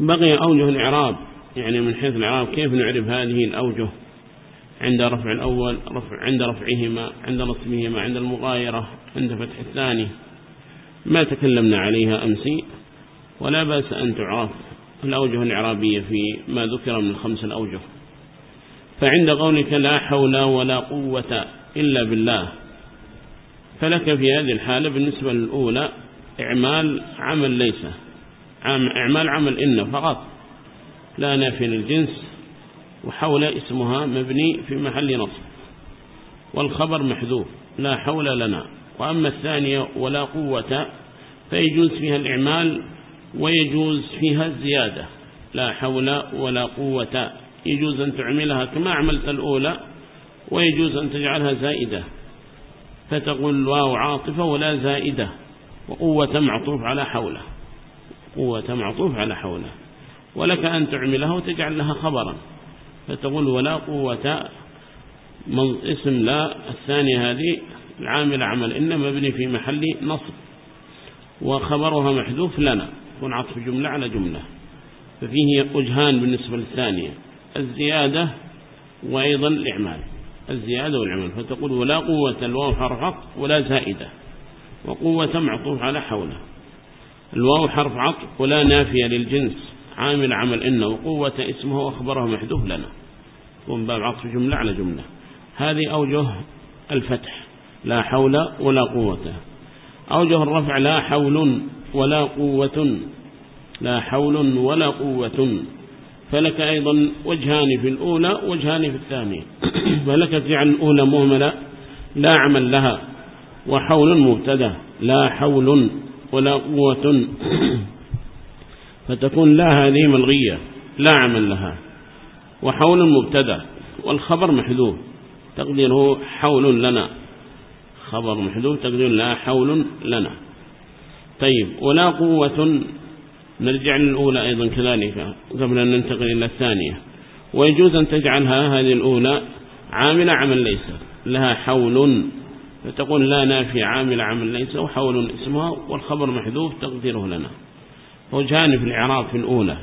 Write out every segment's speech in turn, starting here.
بقي أوجه الإعراب يعني من حيث الإعراب كيف نعرف هذه الأوجه؟ عند رفع الأول رفع عند رفعهما عند نصبهما عند المغايرة عند فتح الثاني. ما تكلمنا عليها أمسي ولا بأس أن تعرف الأوجه الإعرابية في ما ذكر من الخمس الأوجه. فعند قولك لا حول ولا قوة إلا بالله فلك في هذه الحالة بالنسبة للأولى إعمال عمل ليس. اعمال عمل إن فقط. لا نافي للجنس وحول اسمها مبني في محل نصب. والخبر محذوف لا حول لنا. وأما الثانية ولا قوة فيجوز فيها الإعمال ويجوز فيها الزيادة. لا حول ولا قوة. يجوز أن تعملها كما عملت الأولى ويجوز أن تجعلها زائدة. فتقول واو عاطفة ولا زائدة وقوة معطوف على حوله. قوة معطوف على حوله. ولك أن تعملها وتجعل لها خبرا. فتقول ولا قوة من اسم لا الثاني هذه العامل عمل إنما مبني في محل نصب. وخبرها محذوف لنا يكون عطف جملة على جملة. ففيه وجهان بالنسبة للثانية. الزيادة وأيضا الإعمال. الزيادة والعمل فتقول ولا قوة الواو حرفق ولا زائدة. وقوة معطوف على حوله. الواو حرف عطف ولا نافية للجنس. عامل عمل إن وقوة اسمه وأخبره محدوف لنا. ومن باب عطف جملة على جملة. هذه أوجه الفتح لا حول ولا قوة. أوجه الرفع لا حول ولا قوة. لا حول ولا قوة. فلك أيضا وجهان في الأولى وجهان في الثانية. فلك فعل الأولى مهملة لا عمل لها. وحول مبتدأ لا حول. ولا قوة فتكون لا هذه ملغية لا عمل لها. وحول مبتدأ والخبر محدود تقديره حول لنا. خبر محدود تقدير لا حول لنا. طيب ولا قوة نرجع للأولى أيضا كذلك قبل أن ننتقل إلى الثانية. ويجوز أن تجعلها هذه الأولى عاملة عمل ليس لها حول فتقول لا نافي عامل عمل ليس وحول اسمها والخبر محذوف تقديره لنا. وجانب الإعراب في الأولى.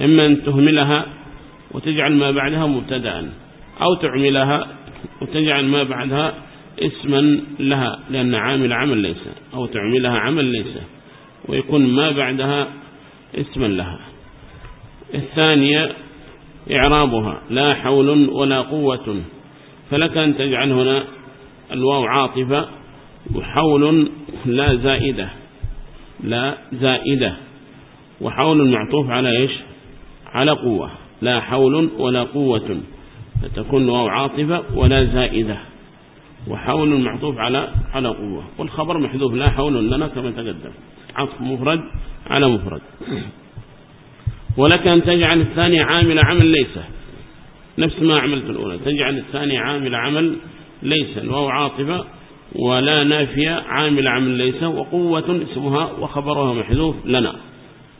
إما أن تهملها وتجعل ما بعدها مبتدا أو تعملها وتجعل ما بعدها اسما لها لأن عامل عمل ليس أو تعملها عمل ليس ويكون ما بعدها اسما لها. الثانية إعرابها لا حول ولا قوة فلك أن تجعل هنا الواو عاطفة وحول لا زائدة لا زائدة. وحول معطوف على إيش؟ على قوة. لا حول ولا قوة. فتكون واو عاطفة ولا زائدة. وحول معطوف على على قوة. والخبر محذوف لا حول لنا كما تقدم. عطف مفرد على مفرد. ولك أن تجعل الثاني عامل عمل ليس. نفس ما عملت الأولى. تجعل الثاني عامل عمل ليس الواو عاطفة ولا نافية. عامل عمل ليس وقوة اسمها وخبرها محذوف لنا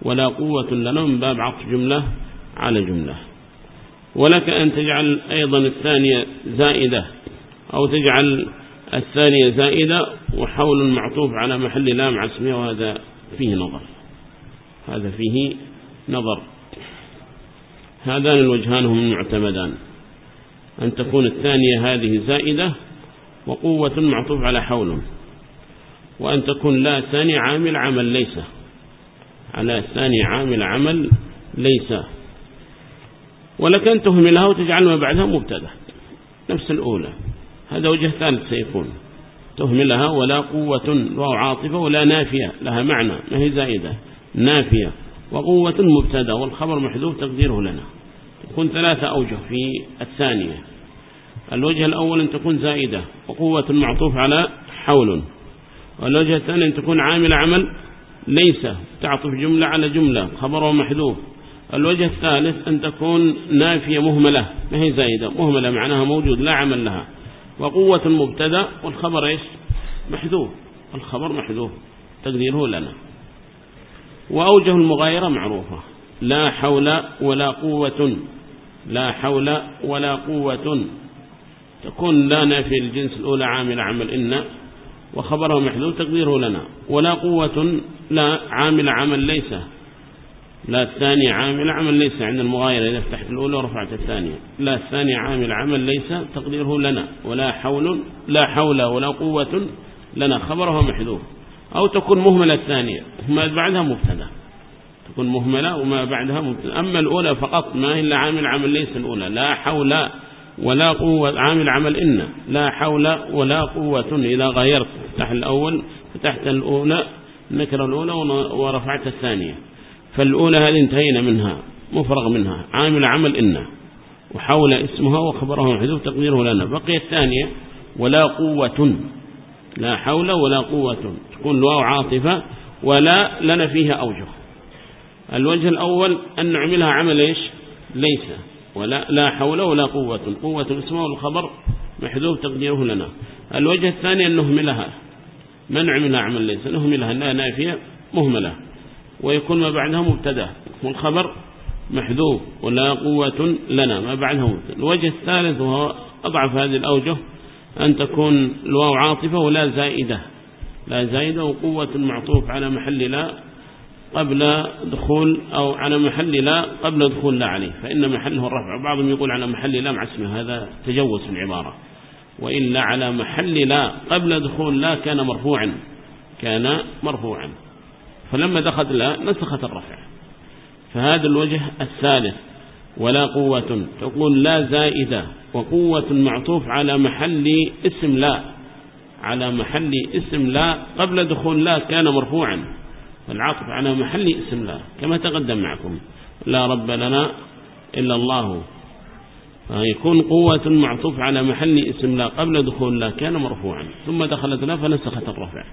ولا قوة لنا من باب عطف جملة على جملة. ولك أن تجعل أيضا الثانية زائدة أو تجعل الثانية زائدة وحول معطوف على محل لام عسمية وهذا فيه نظر. هذا فيه نظر. هذان الوجهان هم معتمدان أن تكون الثانية هذه زائدة وقوة معطوف على حول وأن تكون لا ثاني عامل عمل ليس على ثاني عامل عمل ليس. ولك أن تهملها وتجعل ما بعدها مبتدأ. نفس الأولى. هذا وجه ثالث سيكون. تهملها ولا قوة وعاطفة ولا نافية. لها معنى. ما هي زائدة؟ نافية. وقوة مبتدأ. والخبر محذوف تقديره لنا. تكون ثلاثة أوجه في الثانية. الوجه الأول أن تكون زائدة وقوة معطوف على حول. والوجه الثاني أن تكون عامل عمل ليس تعطف جملة على جملة خبر محذوف. الوجه الثالث أن تكون نافية مهملة ما هي زائدة؟ مهملة معناها موجود لا عمل لها. وقوة مبتدأ والخبر إيش؟ محذوف. الخبر محذوف. تقديره لنا. وأوجه المغايرة معروفة. لا حول ولا قوة لا حول ولا قوة. تكون لا نافي الجنس الأولى عامل عمل إن وخبره محذوف تقديره لنا. ولا قوة لا عامل عمل ليس. لا الثاني عامل عمل ليس. عند المغايرة إذا فتحت الأولى ورفعت الثانية. لا الثاني عامل عمل ليس تقديره لنا. ولا حول لا حول ولا قوة لنا. خبره محذوف. أو تكون مهملة الثانية. ما بعدها مبتدأ. تكون مهملة وما بعدها مبتدأ. أما الأولى فقط ما إلا عامل عمل ليس الأولى. لا حول ولا قوة عامل عمل إن. لا حول ولا قوة إذا غيرت. تحت الأول فتحت الأولى نكر الأولى ورفعت الثانية. فالأولى هل انتهينا منها مفرغ منها. عامل عمل إن. وحول اسمها وخبرها حذوف تقديره لنا. بقي الثانية ولا قوة. لا حول ولا قوة. تكون الواو عاطفة ولا لنا فيها أوجه. الوجه الأول أن نعملها عمل إيش؟ ليس. ولا لا حول ولا قوة. قوة الاسم والخبر محذوف تقديره لنا. الوجه الثاني أن نهملها منع منها عمل ليس. نهملها لا نافية. مهملة. ويكون ما بعدها مبتدأ. والخبر محذوف. ولا قوة لنا. ما بعدها مبتدأ. الوجه الثالث وهو أضعف هذه الأوجه. أن تكون الواو عاطفة ولا زائدة. لا زائدة وقوة معطوف على محل لا. قبل دخول أو على محل لا قبل دخول لا عليه فإن محله الرفع. بعضهم يقول على محل لا مع اسمه هذا تجوز في العبارة. وإلا على محل لا قبل دخول لا كان مرفوعا. كان مرفوعا. فلما دخلت لا نسخت الرفع. فهذا الوجه الثالث. ولا قوة. تقول لا زائدة. وقوة معطوف على محل اسم لا. على محل اسم لا قبل دخول لا كان مرفوعا. العطف على محل اسم الله كما تقدم معكم. لا رب لنا إلا الله. يكون قوة معطوف على محل اسم لا قبل دخول لا كان مرفوعا ثم دخلت لا فنسخت الرفع.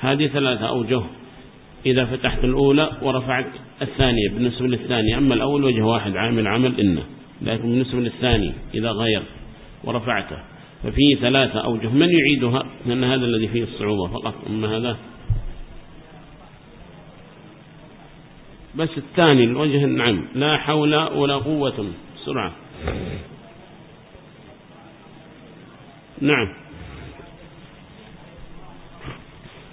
هذه ثلاثة أوجه. إذا فتحت الأولى ورفعت الثانية بالنسبة للثانية أما الأول وجه واحد عامل عمل إنه. لكن بالنسبة للثاني إذا غير ورفعته. ففيه ثلاثة أوجه. من يعيدها؟ لأن هذا الذي فيه الصعوبة فقط. أما هذا بس الثاني الوجه النعم. لا حول ولا قوة. سرعة نعم.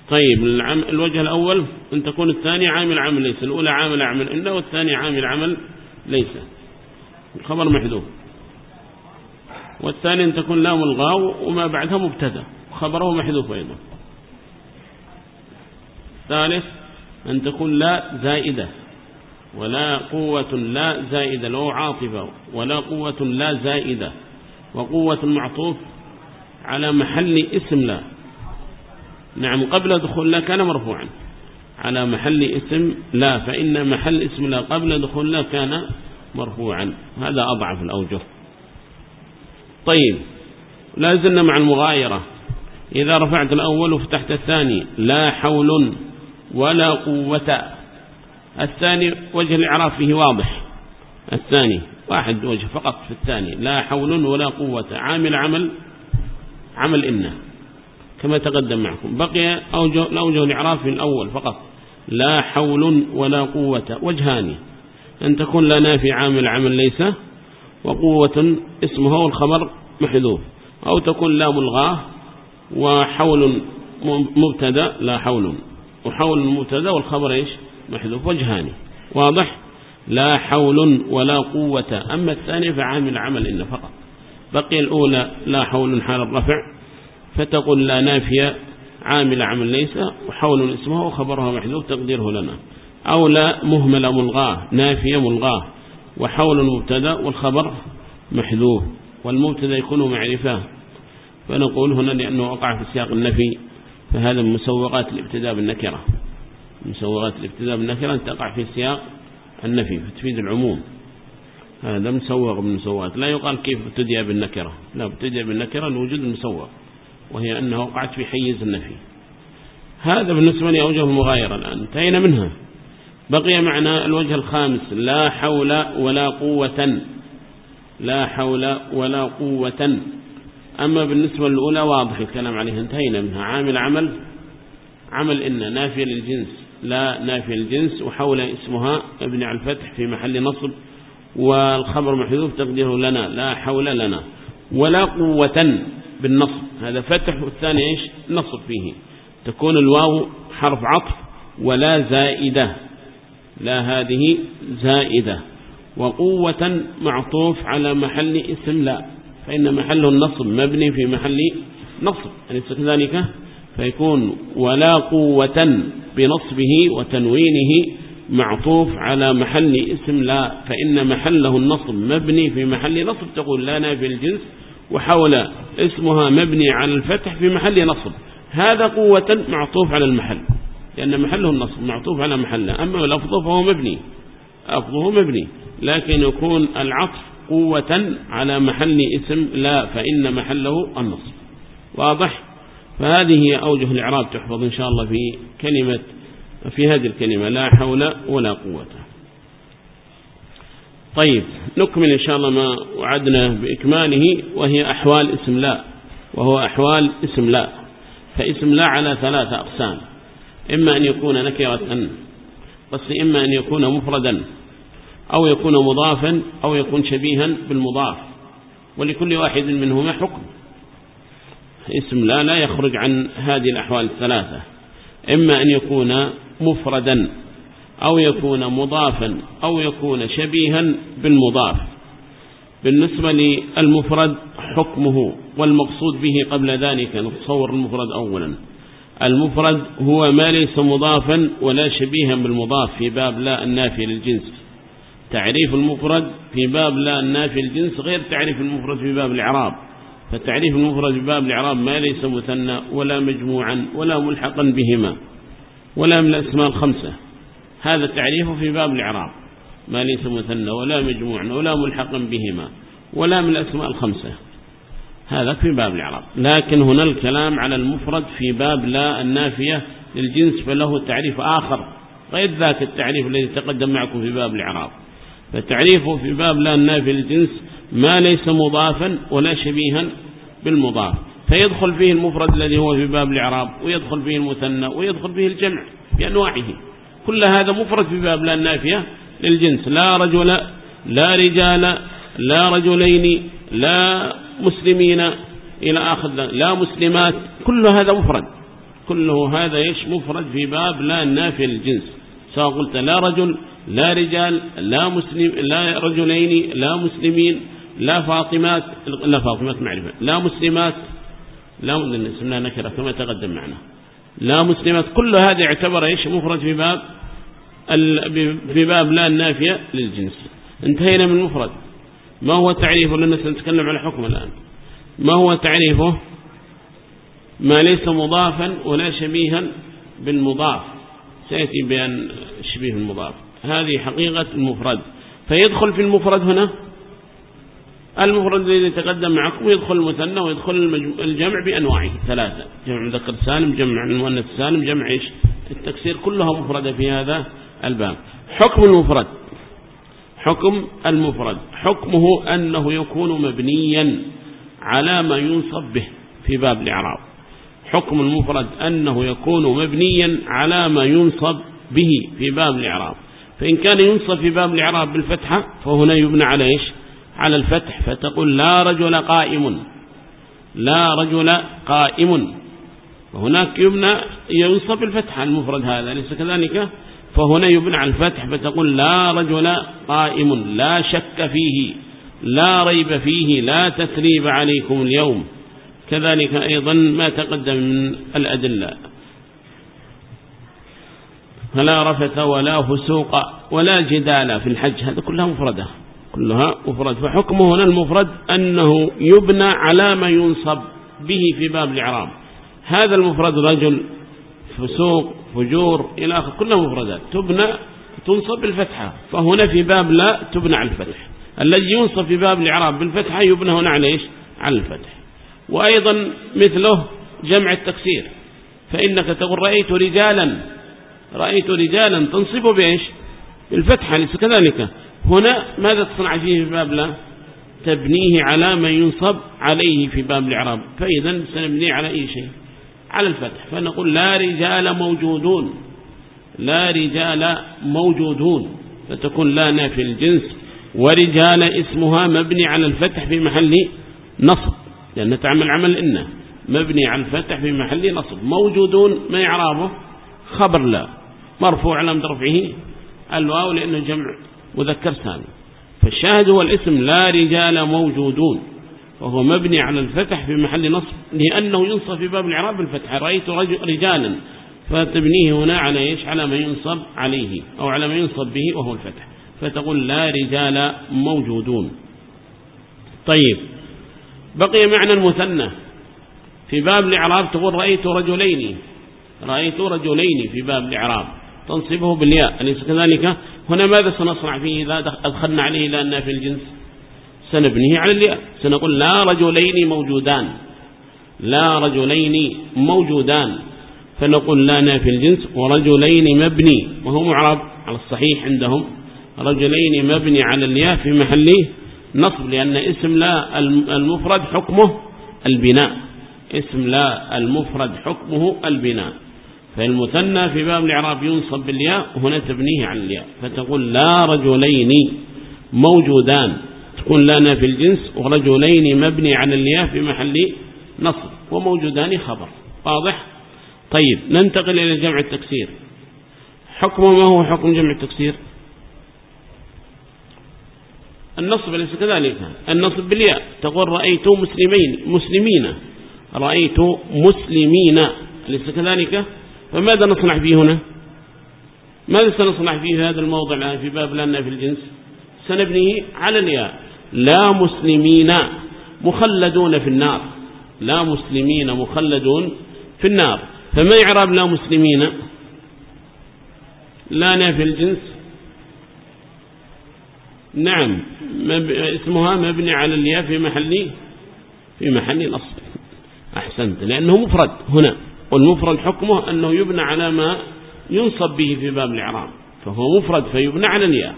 طيب الوجه الأول أن تكون الثاني عامل عمل ليس الأولى عامل عمل. إلا والثاني عامل عمل ليس. الخبر محذوف. والثاني أن تكون لام الغاو وما بعدها مبتدأ. خبره محذوف أيضا. الثالث أن تكون لا زائدة. ولا قوة لا زائدة لو عاطفة ولا قوة لا زائدة وقوة معطوف على محل اسم لا. نعم قبل دخول لا كان مرفوعا. على محل اسم لا فإن محل اسم لا قبل دخول لا كان مرفوعا. هذا أضعف الأوجه. طيب لا زلنا مع المغايرة. إذا رفعت الأول وفتحت الثاني لا حول ولا قوة الثاني وجه الإعراف فيه واضح. الثاني واحد وجه فقط في الثاني. لا حول ولا قوة. عامل عمل عمل إنا كما تقدم معكم. بقي أوجه, الإعراف في الأول فقط. لا حول ولا قوة. وجهان. أن تكون لا نافي عامل عمل ليس وقوة اسمها والخبر محذوف. أو تكون لا ملغاه وحول مبتدا لا حول. وحول مبتدا والخبر إيش؟ محذوف وجهان. واضح؟ لا حول ولا قوة. أما الثانية فعامل عمل إن فقط. بقي الأولى لا حول حال الرفع. فتقول لا نافية. عامل عمل ليس. وحول اسمه وخبرها محذوف تقديره لنا. أو لا مهملة ملغاه. نافية ملغاه. وحول مبتدا والخبر محذوف. والمبتدأ يكون معرفة. فنقول هنا لأنه وقع في سياق النفي. فهذا من مسوقات الابتداء بالنكرة. مسوغات الابتداء بالنكرة تقع في سياق النفي فتفيد العموم. هذا مسوغ من المسوغات لا يقال كيف ابتدأ بالنكرة. لا ابتدأ بالنكرة لوجود المسوغ وهي أنها وقعت في حيز النفي. هذا بالنسبة لي أوجه المغايرة الآن. انتهينا منها. بقي معنا الوجه الخامس. لا حول ولا قوة لا حول ولا قوة. أما بالنسبة للأولى واضح الكلام عليها انتهينا منها. عامل عمل عمل إن نافية للجنس. لا نافي الجنس وحول اسمها مبني على الفتح في محل نصب والخبر محذوف تقديره لنا لا حول لنا ولا قوة بالنصب. هذا فتح والثاني إيش؟ نصب فيه. تكون الواو حرف عطف ولا زائدة. لا هذه زائدة. وقوة معطوف على محل اسم لا. فإن محل النصب مبني في محل نصب. يعني أليس كذلك فيكون ولا قوة بنصبه وتنوينه معطوف على محل اسم لا فإن محله النصب مبني في محل نصب تقول لا نافي الجنس وحول اسمها مبني على الفتح في محل نصب. هذا قوة معطوف على المحل لأن محله النصب معطوف على محله أما الأفضل فهو مبني أفضه مبني لكن يكون العطف قوة على محل اسم لا فإن محله النصب. واضح؟ فهذه أوجه الإعراب تحفظ إن شاء الله في كلمة في هذه الكلمة لا حول ولا قوة. طيب نكمل إن شاء الله ما وعدنا بإكماله وهي أحوال اسم لا وهو أحوال اسم لا. فاسم لا على ثلاثة أقسام. إما أن يكون نكرة بس إما أن يكون مفردا أو يكون مضافا أو يكون شبيها بالمضاف. ولكل واحد منهما حكم. اسم لا لا يخرج عن هذه الأحوال الثلاثة. إما أن يكون مفردا أو يكون مضافا أو يكون شبيها بالمضاف. بالنسبة للمفرد حكمه والمقصود به قبل ذلك نتصور المفرد أولا. المفرد هو ما ليس مضافا ولا شبيها بالمضاف في باب لا النافي للجنس. تعريف المفرد في باب لا النافي للجنس غير تعريف المفرد في باب الإعراب. فالتعريف المفرد بباب الإعراب ما ليس مثنى ولا مجموعا ولا ملحقا بهما ولا من الأسماء الخمسة. هذا التعريف في باب الإعراب. ما ليس مثنى ولا مجموعا ولا ملحقا بهما ولا من الأسماء الخمسة. هذا في باب الإعراب. لكن هنا الكلام على المفرد في باب لا النافية للجنس فله تعريف آخر غير ذاك التعريف الذي تقدم معكم في باب الإعراب. فتعريفه في باب لا النافية للجنس ما ليس مضافا ولا شبيها بالمضاف. فيدخل فيه المفرد الذي هو في باب الإعراب ويدخل فيه المثنى ويدخل فيه الجمع بأنواعه. كل هذا مفرد في باب لا النافية للجنس. لا رجل لا رجال لا رجلين لا مسلمين إلى آخر لا مسلمات. كل هذا مفرد. كله هذا يش مفرد في باب لا النافية للجنس. سواء قلت لا رجل لا رجال لا مسلم لا رجلين لا مسلمين. لا فاطمات لا فاطمات معرفة لا مسلمات لا سمناها نكرة كما تقدم معنا. لا مسلمات كل هذا يعتبر إيش؟ مفرد في باب في باب لا النافية للجنس. انتهينا من المفرد ما هو تعريفه؟ لأننا سنتكلم على حكم الآن. ما هو تعريفه؟ ما ليس مضافا ولا شبيها بالمضاف. سيأتي بأن شبيه المضاف. هذه حقيقة المفرد. فيدخل في المفرد هنا المفرد الذي تقدم معكم يدخل المثنى ويدخل الجمع بأنواعه ثلاثة. جمع ذكر سالم جمع المؤنث سالم جمع إيش؟ التكسير كلها مفردة في هذا الباب. حكم المفرد. حكم المفرد. حكمه أنه يكون مبنيا على ما ينصب به في باب الإعراب. حكم المفرد أنه يكون مبنيا على ما ينصب به في باب الإعراب. فإن كان ينصب في باب الإعراب بالفتحة فهنا يبنى على إيش؟ على الفتح فتقول لا رجل قائم لا رجل قائم. وهناك يبنى ينصب الفتح المفرد هذا ليس كذلك؟ فهنا يبنى على الفتح فتقول لا رجل قائم لا شك فيه لا ريب فيه لا تثريب عليكم اليوم. كذلك أيضا ما تقدم من الأدلة. فلا رفت ولا فسوق ولا جدال في الحج هذا كلها مفردة. كلها مفرد. فحكمه هنا المفرد أنه يبنى على ما ينصب به في باب الإعراب. هذا المفرد رجل فسوق فجور إلى آخر كلها مفردات. تبنى تنصب بالفتحة. فهنا في باب لا تبنى على الفتح. الذي ينصب في باب الإعراب بالفتحة يبنى هنا على إيش؟ على الفتح. وأيضا مثله جمع التكسير. فإنك تقول رأيت رجالا رأيت رجالا تنصب بإيش؟ بالفتحة لسه كذلك. هنا ماذا تصنع فيه في باب لا؟ تبنيه على ما ينصب عليه في باب الإعراب. فإذا سنبنيه على أي شيء؟ على الفتح. فنقول لا رجال موجودون. لا رجال موجودون. فتكون لا نافي الجنس. ورجال اسمها مبني على الفتح في محل نصب. لأن تعمل عمل إنه مبني على الفتح في محل نصب. موجودون ما يعرابه خبر لا. مرفوع لم رفعه الواو لأنه جمع مذكر سالم فالشاهد هو الاسم لا رجال موجودون. وهو مبني على الفتح في محل نصب لأنه ينصب في باب العراب الفتح رأيت رجالا فتبنيه هنا على إيش؟ على ما ينصب عليه أو على ما ينصب به وهو الفتح. فتقول لا رجال موجودون. طيب بقي معنى المثنى. في باب الإعراب تقول رأيت رجلين. رأيت رجلين في باب الإعراب. تنصبه بالياء أليس كذلك؟ هنا ماذا سنصنع فيه؟ إذا أدخلنا عليه لأن في الجنس. سنبنيه على الياء. سنقول لا رجلين موجودان. لا رجلين موجودان. فنقول لا نافي الجنس. ورجلين مبني. وهو معرب على الصحيح عندهم. رجلين مبني على الياء في محله نصب لأن اسم لا المفرد حكمه البناء. اسم لا المفرد حكمه البناء. فالمثنى في باب الإعراب ينصب بالياء هنا تبنيه عن الياء. فتقول لا رجلين موجودان. تقول لنا في الجنس ورجلين مبني على الياء في محل نصب وموجودان خبر. واضح؟ طيب ننتقل إلى جمع التكسير. حكم ما هو حكم جمع التكسير؟ النصب ليس كذلك. النصب بالياء. تقول رأيت مسلمين مسلمين. رأيت مسلمين. ليس كذلك؟ فماذا نصنع فيه هنا؟ ماذا سنصنع فيه هذا الموضع في باب لنا في الجنس؟ سنبنيه على الياء لا مسلمين مخلدون في النار. لا مسلمين مخلدون في النار. فما إعراب لا مسلمين؟ لا نافي الجنس. نعم. اسمها مبني على الياء في محل في محل الأصل. أحسنت. لأنه مفرد هنا. والمفرد حكمه أنه يبنى على ما ينصب به في باب الإعراب. فهو مفرد فيبنى على الياء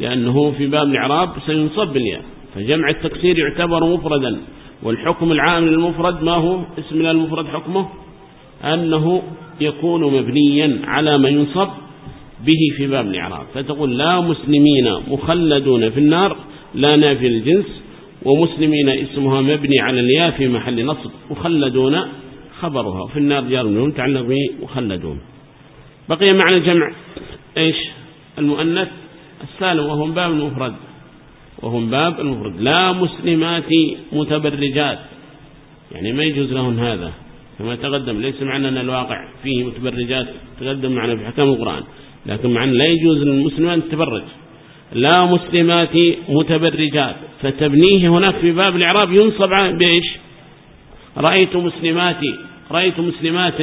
لأنه في باب الإعراب سينصب بالياء فجمع التكسير يعتبر مفردا. والحكم العام للمفرد ما هو؟ اسم المفرد حكمه؟ أنه يكون مبنيا على ما ينصب به في باب الإعراب. فتقول لا مسلمين مخلدون في النار لا نافي الجنس ومسلمين اسمها مبني على الياء في محل نصب مخلدون خبرها في النار جارون تعلق به مخلدون. بقي معنى الجمع إيش؟ المؤنث السالم وهم باب المفرد. وهم باب المفرد. لا مسلمات متبرجات. يعني ما يجوز لهن هذا. كما تقدم ليس معنى أن الواقع فيه متبرجات. تقدم معنى في حكام القرآن. لكن معنى لا يجوز للمسلمان التبرج لا مسلمات متبرجات. فتبنيه هناك في باب الإعراب ينصب بإيش؟ رأيت مسلمات رأيت مسلمات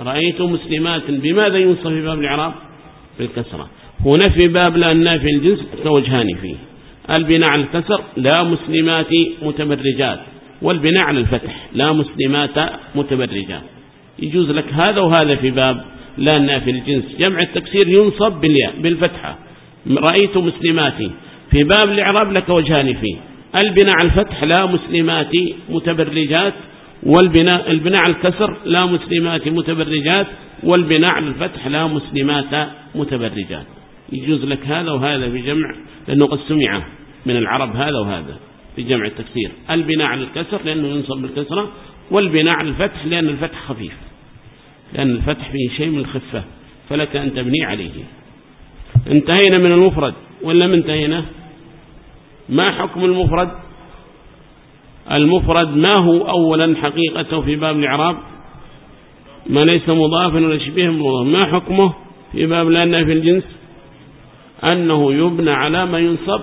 رأيت مسلمات. بماذا ينصف في باب الإعراب؟ بالكسرة. هنا في باب لا النافي الجنس توجهان فيه. البناء على الكسر لا مسلمات متبرجات. والبناء على الفتح لا مسلمات متبرجات. يجوز لك هذا وهذا في باب لا النافي الجنس. جمع التكسير ينصب بالفتحة. رأيت مسلمات في باب الإعراب لك وجهان فيه. البناء على الفتح لا مسلمات متبرجات والبناء البناء على الكسر لا مسلمات متبرجات والبناء على الفتح لا مسلمات متبرجات. يجوز لك هذا وهذا في جمع لأنه قد سمع من العرب هذا وهذا في جمع التكسير. البناء على الكسر لأنه ينصب بالكسرة والبناء على الفتح لأن الفتح خفيف. لأن الفتح فيه شيء من الخفة فلك أن تبني عليه. انتهينا من المفرد ولا من انتهينا؟ ما حكم المفرد؟ المفرد ما هو أولا حقيقة في باب الإعراب؟ ما ليس مضافا ولا شبيه مضاف. ما حكمه في باب لأنه في الجنس؟ أنه يبنى على ما ينصب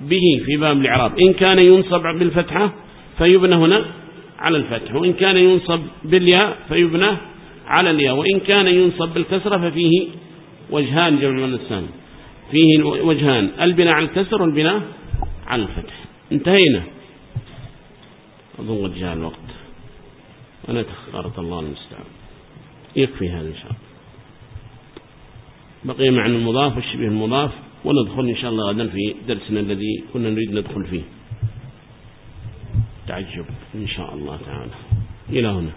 به في باب الإعراب. إن كان ينصب بالفتحة فيبنى هنا على الفتح وإن كان ينصب بالياء فيبنى على الياء وإن كان ينصب بالكسرة ففيه وجهان جمع من السام فيه وجهان البناء على الكسر والبناء عن الفتح انتهينا. أظن قد جاء الوقت. أنا تخارط الله المستعان. يكفي هذا إن شاء الله. بقي معنى المضاف والشبه المضاف وندخل إن شاء الله غدا في درسنا الذي كنا نريد ندخل فيه. تعجب إن شاء الله تعالى. إلى هنا.